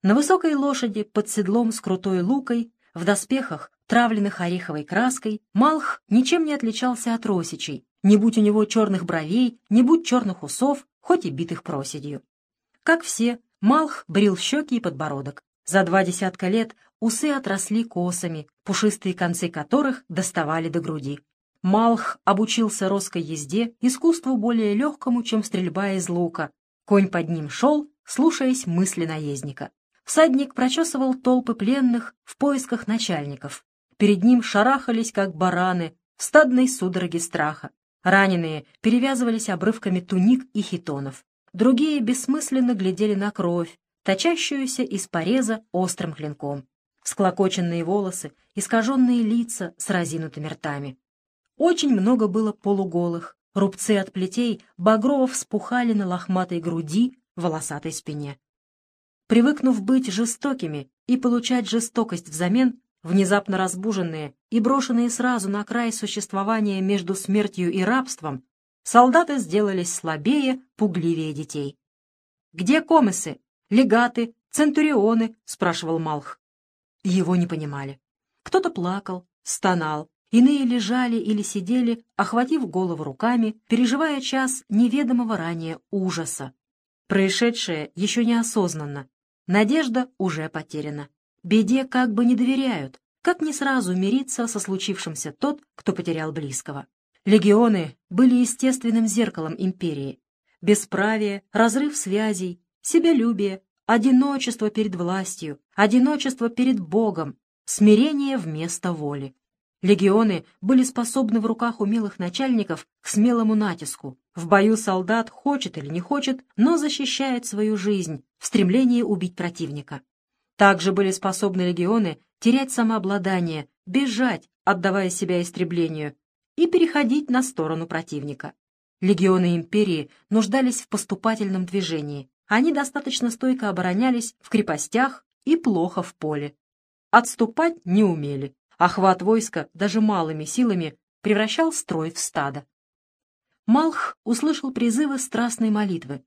На высокой лошади под седлом с крутой лукой, в доспехах, травленных ореховой краской, Малх ничем не отличался от росичей, не будь у него черных бровей, не будь черных усов, хоть и битых проседью. Как все, Малх брил щеки и подбородок. За два десятка лет усы отросли косами, пушистые концы которых доставали до груди. Малх обучился роской езде, искусству более легкому, чем стрельба из лука. Конь под ним шел, слушаясь мысли наездника. Всадник прочесывал толпы пленных в поисках начальников. Перед ним шарахались, как бараны, в стадной судороге страха. Раненые перевязывались обрывками туник и хитонов. Другие бессмысленно глядели на кровь, точащуюся из пореза острым клинком. Склокоченные волосы, искаженные лица с разинутыми ртами. Очень много было полуголых. Рубцы от плетей багрово вспухали на лохматой груди, волосатой спине. Привыкнув быть жестокими и получать жестокость взамен, внезапно разбуженные и брошенные сразу на край существования между смертью и рабством, солдаты сделались слабее, пугливее детей. «Где комесы? Легаты? Центурионы?» — спрашивал Малх. Его не понимали. Кто-то плакал, стонал, Иные лежали или сидели, охватив голову руками, переживая час неведомого ранее ужаса. Происшедшее еще неосознанно. Надежда уже потеряна. Беде как бы не доверяют, как не сразу мириться со случившимся тот, кто потерял близкого. Легионы были естественным зеркалом империи. Бесправие, разрыв связей, себялюбие, одиночество перед властью, одиночество перед Богом, смирение вместо воли. Легионы были способны в руках умелых начальников к смелому натиску. В бою солдат хочет или не хочет, но защищает свою жизнь в стремлении убить противника. Также были способны легионы терять самообладание, бежать, отдавая себя истреблению, и переходить на сторону противника. Легионы империи нуждались в поступательном движении. Они достаточно стойко оборонялись в крепостях и плохо в поле. Отступать не умели. Охват войска даже малыми силами превращал строй в стадо. Малх услышал призывы страстной молитвы.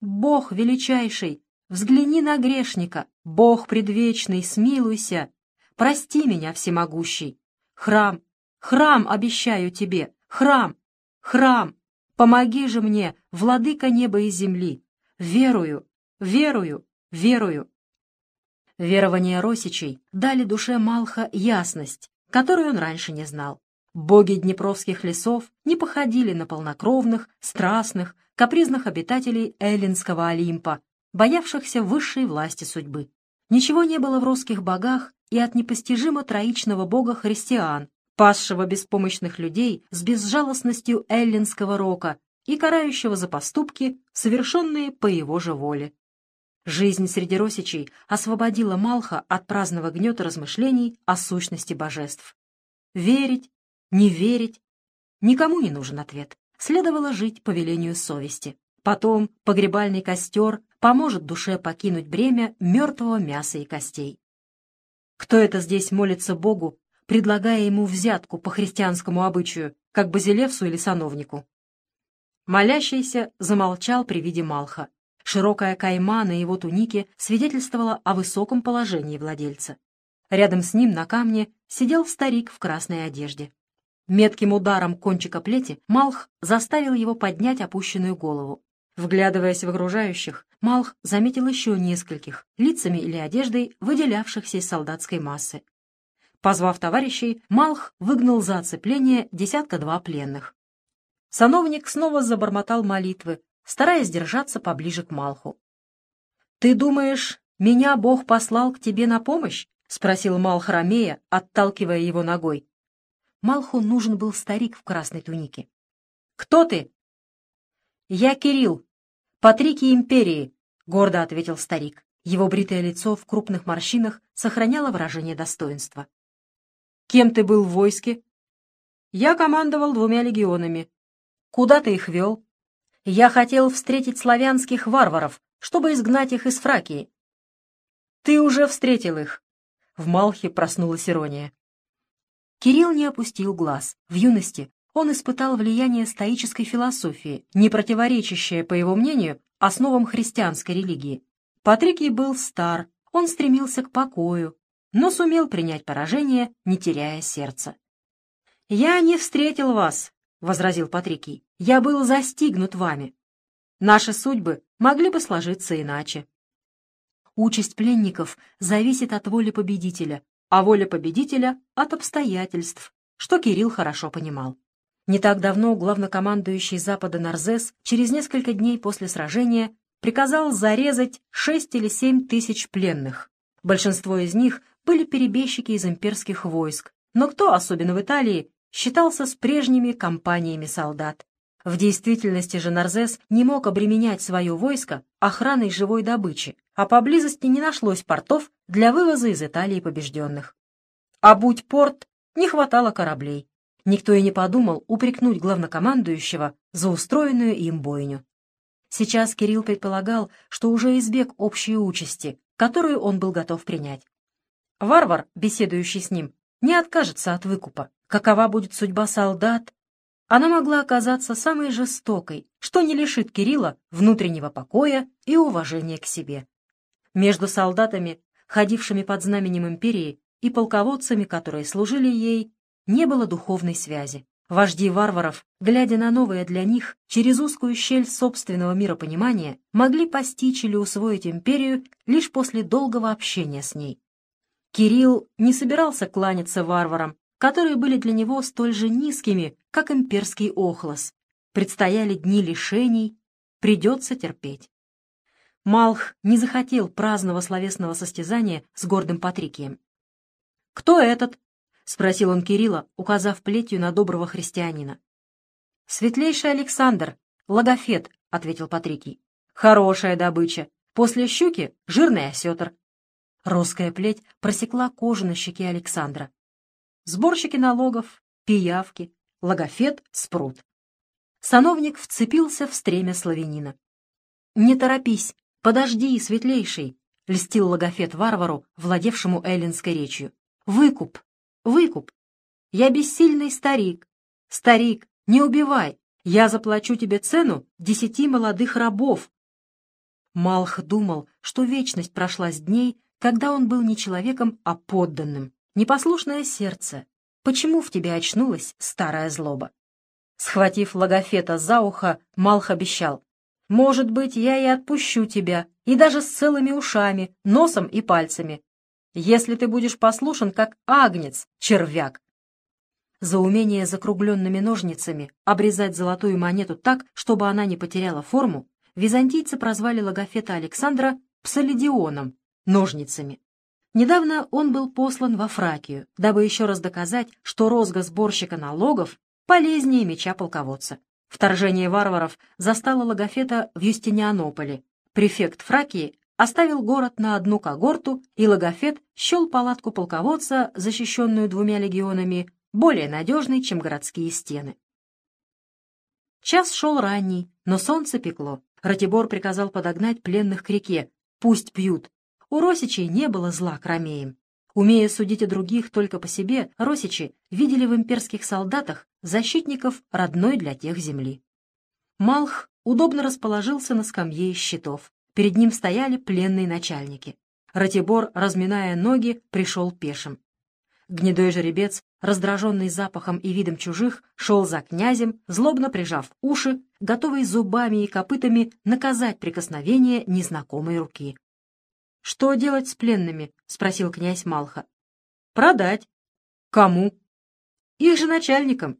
«Бог величайший, взгляни на грешника! Бог предвечный, смилуйся! Прости меня, всемогущий! Храм, храм обещаю тебе! Храм, храм! Помоги же мне, владыка неба и земли! Верую, верую, верую!» Верования Росичей дали душе Малха ясность, которую он раньше не знал. Боги днепровских лесов не походили на полнокровных, страстных, капризных обитателей Эллинского Олимпа, боявшихся высшей власти судьбы. Ничего не было в русских богах и от непостижимо троичного бога христиан, пасшего беспомощных людей с безжалостностью эллинского рока и карающего за поступки, совершенные по его же воле. Жизнь среди росичей освободила Малха от праздного гнета размышлений о сущности божеств. Верить, не верить, никому не нужен ответ. Следовало жить по велению совести. Потом погребальный костер поможет душе покинуть бремя мертвого мяса и костей. Кто это здесь молится Богу, предлагая ему взятку по христианскому обычаю, как базилевсу или сановнику? Молящийся замолчал при виде Малха. Широкая кайма на его тунике свидетельствовала о высоком положении владельца. Рядом с ним на камне сидел старик в красной одежде. Метким ударом кончика плети Малх заставил его поднять опущенную голову. Вглядываясь в окружающих, Малх заметил еще нескольких, лицами или одеждой, выделявшихся из солдатской массы. Позвав товарищей, Малх выгнал за оцепление десятка-два пленных. Сановник снова забормотал молитвы, стараясь держаться поближе к Малху. «Ты думаешь, меня Бог послал к тебе на помощь?» — спросил Малх Ромея, отталкивая его ногой. Малху нужен был старик в красной тунике. «Кто ты?» «Я Кирилл, Патрики Империи», — гордо ответил старик. Его бритое лицо в крупных морщинах сохраняло выражение достоинства. «Кем ты был в войске?» «Я командовал двумя легионами. Куда ты их вел?» Я хотел встретить славянских варваров, чтобы изгнать их из Фракии. Ты уже встретил их. В Малхе проснулась ирония. Кирилл не опустил глаз. В юности он испытал влияние стоической философии, не противоречащее, по его мнению, основам христианской религии. Патрикий был стар, он стремился к покою, но сумел принять поражение, не теряя сердца. «Я не встретил вас», — возразил Патрикий. «Я был застигнут вами. Наши судьбы могли бы сложиться иначе». Участь пленников зависит от воли победителя, а воля победителя — от обстоятельств, что Кирилл хорошо понимал. Не так давно главнокомандующий Запада Нарзес через несколько дней после сражения приказал зарезать шесть или семь тысяч пленных. Большинство из них были перебежчики из имперских войск, но кто, особенно в Италии, считался с прежними компаниями солдат. В действительности же Нарзес не мог обременять свое войско охраной живой добычи, а поблизости не нашлось портов для вывоза из Италии побежденных. А будь порт, не хватало кораблей. Никто и не подумал упрекнуть главнокомандующего за устроенную им бойню. Сейчас Кирилл предполагал, что уже избег общей участи, которую он был готов принять. Варвар, беседующий с ним, не откажется от выкупа. Какова будет судьба солдат? Она могла оказаться самой жестокой, что не лишит Кирилла внутреннего покоя и уважения к себе. Между солдатами, ходившими под знаменем империи, и полководцами, которые служили ей, не было духовной связи. Вожди варваров, глядя на новое для них, через узкую щель собственного миропонимания, могли постичь или усвоить империю лишь после долгого общения с ней. Кирилл не собирался кланяться варварам, которые были для него столь же низкими, как имперский охлос. Предстояли дни лишений, придется терпеть. Малх не захотел праздного словесного состязания с гордым Патрикием. «Кто этот?» — спросил он Кирилла, указав плетью на доброго христианина. «Светлейший Александр, логофет», — ответил Патрикий. «Хорошая добыча. После щуки — жирный осетр. Русская плеть просекла кожу на щеке Александра. Сборщики налогов, пиявки, логофет, спрут. Сановник вцепился в стремя славянина. «Не торопись, подожди, светлейший!» — льстил логофет варвару, владевшему эллинской речью. «Выкуп! Выкуп! Я бессильный старик! Старик, не убивай! Я заплачу тебе цену десяти молодых рабов!» Малх думал, что вечность прошла с дней, когда он был не человеком, а подданным. Непослушное сердце. Почему в тебе очнулась старая злоба? Схватив логофета за ухо, Малх обещал. «Может быть, я и отпущу тебя, и даже с целыми ушами, носом и пальцами, если ты будешь послушен, как агнец, червяк». За умение закругленными ножницами обрезать золотую монету так, чтобы она не потеряла форму, византийцы прозвали логофета Александра псалидионом, ножницами. Недавно он был послан во Фракию, дабы еще раз доказать, что розга сборщика налогов полезнее меча полководца. Вторжение варваров застало Логофета в Юстинианополе. Префект Фракии оставил город на одну когорту, и Логофет счел палатку полководца, защищенную двумя легионами, более надежной, чем городские стены. Час шел ранний, но солнце пекло. Ратибор приказал подогнать пленных к реке. Пусть пьют, у Росичей не было зла к ромеям. Умея судить о других только по себе, Росичи видели в имперских солдатах защитников родной для тех земли. Малх удобно расположился на скамье из щитов. Перед ним стояли пленные начальники. Ратибор, разминая ноги, пришел пешим. Гнедой жеребец, раздраженный запахом и видом чужих, шел за князем, злобно прижав уши, готовый зубами и копытами наказать прикосновение незнакомой руки. «Что делать с пленными?» — спросил князь Малха. «Продать». «Кому?» «Их же начальникам».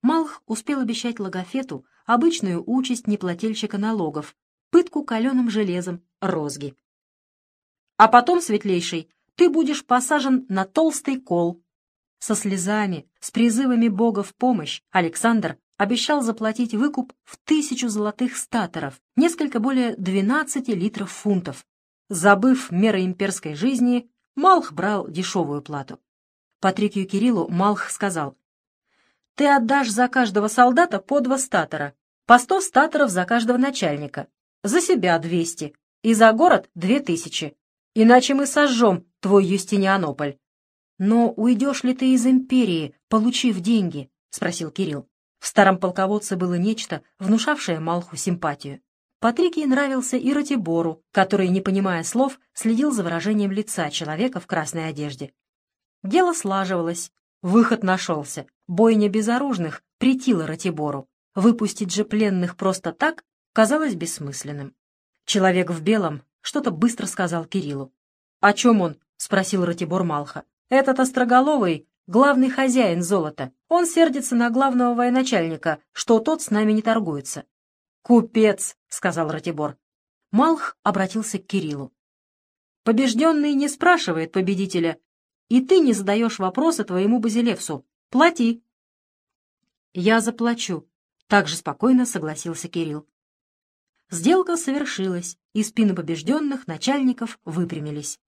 Малх успел обещать Логофету обычную участь неплательщика налогов, пытку каленым железом, розги. «А потом, светлейший, ты будешь посажен на толстый кол». Со слезами, с призывами Бога в помощь Александр обещал заплатить выкуп в тысячу золотых статоров, несколько более 12 литров фунтов, Забыв меры имперской жизни, Малх брал дешевую плату. Патрикию Кириллу Малх сказал, «Ты отдашь за каждого солдата по два статора, по сто статоров за каждого начальника, за себя двести и за город две тысячи, иначе мы сожжем твой Юстинианополь». «Но уйдешь ли ты из империи, получив деньги?» — спросил Кирилл. В старом полководце было нечто, внушавшее Малху симпатию. Патрикий нравился и Ратибору, который, не понимая слов, следил за выражением лица человека в красной одежде. Дело слаживалось, выход нашелся. Бойня безоружных притила Ратибору. Выпустить же пленных просто так казалось бессмысленным. Человек в белом что-то быстро сказал Кириллу. «О чем он?» — спросил Ратибор Малха. «Этот остроголовый — главный хозяин золота. Он сердится на главного военачальника, что тот с нами не торгуется». «Купец», — сказал Ратибор. Малх обратился к Кириллу. «Побежденный не спрашивает победителя, и ты не задаешь вопроса твоему Базилевсу. Плати». «Я заплачу», — также спокойно согласился Кирилл. Сделка совершилась, и спины побежденных начальников выпрямились.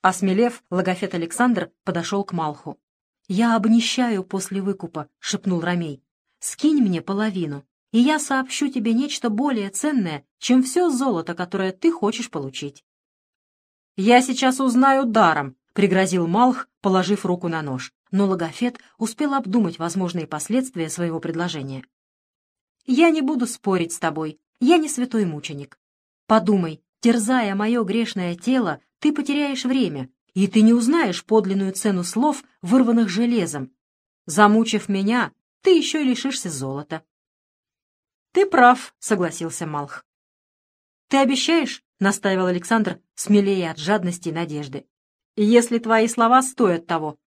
Осмелев, Логофет Александр подошел к Малху. «Я обнищаю после выкупа», — шепнул Ромей. «Скинь мне половину, и я сообщу тебе нечто более ценное, чем все золото, которое ты хочешь получить». «Я сейчас узнаю даром», — пригрозил Малх, положив руку на нож. Но Логофет успел обдумать возможные последствия своего предложения. «Я не буду спорить с тобой. Я не святой мученик. Подумай, терзая мое грешное тело, ты потеряешь время, и ты не узнаешь подлинную цену слов, вырванных железом. Замучив меня, ты еще и лишишься золота. «Ты прав», — согласился Малх. «Ты обещаешь?» — настаивал Александр, смелее от жадности и надежды. «Если твои слова стоят того».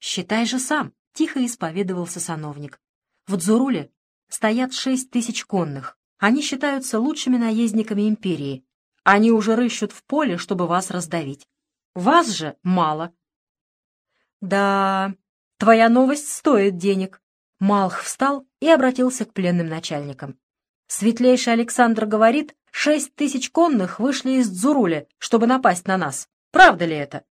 «Считай же сам», — тихо исповедовался сановник. «В Дзуруле стоят шесть тысяч конных. Они считаются лучшими наездниками империи. Они уже рыщут в поле, чтобы вас раздавить. Вас же мало. Да, твоя новость стоит денег. Малх встал и обратился к пленным начальникам. Светлейший Александр говорит, шесть тысяч конных вышли из Дзуруля, чтобы напасть на нас. Правда ли это?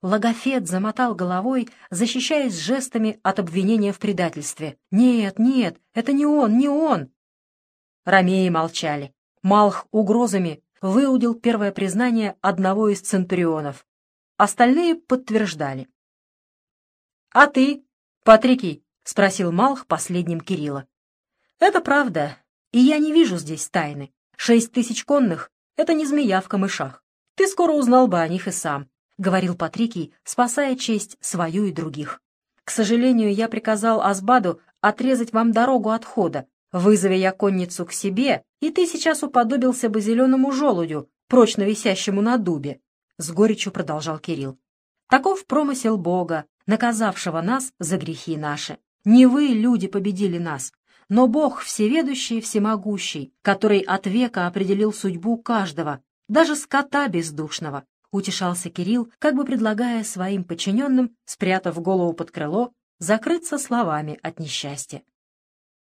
Логофет замотал головой, защищаясь жестами от обвинения в предательстве. «Нет, нет, это не он, не он!» Ромеи молчали. Малх угрозами выудил первое признание одного из центурионов. Остальные подтверждали. «А ты, Патрикий?» — спросил Малх последним Кирилла. «Это правда, и я не вижу здесь тайны. Шесть тысяч конных — это не змея в камышах. Ты скоро узнал бы о них и сам. — говорил Патрикий, спасая честь свою и других. «К сожалению, я приказал Азбаду отрезать вам дорогу отхода. Вызови я конницу к себе, и ты сейчас уподобился бы зеленому желудю, прочно висящему на дубе», — с горечью продолжал Кирилл. «Таков промысел Бога, наказавшего нас за грехи наши. Не вы, люди, победили нас, но Бог всеведущий и всемогущий, который от века определил судьбу каждого, даже скота бездушного утешался Кирилл, как бы предлагая своим подчиненным, спрятав голову под крыло, закрыться словами от несчастья.